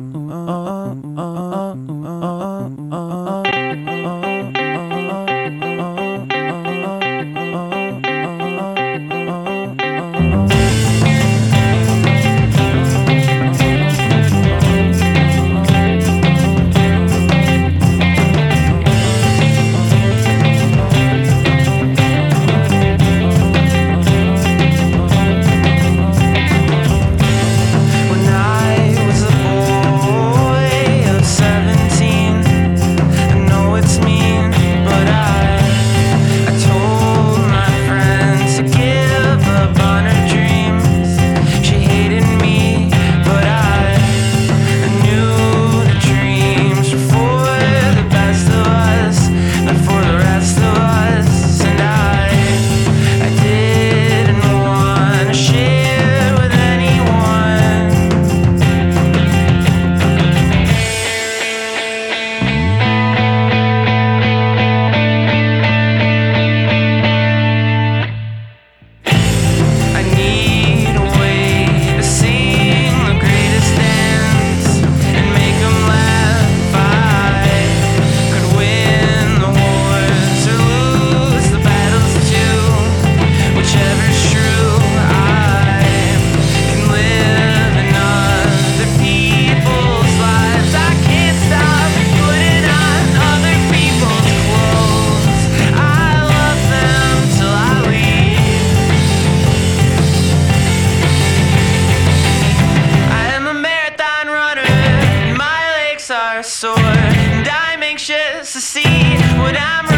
Mm, uh uh uh. are sore, and I'm anxious to see what I'm.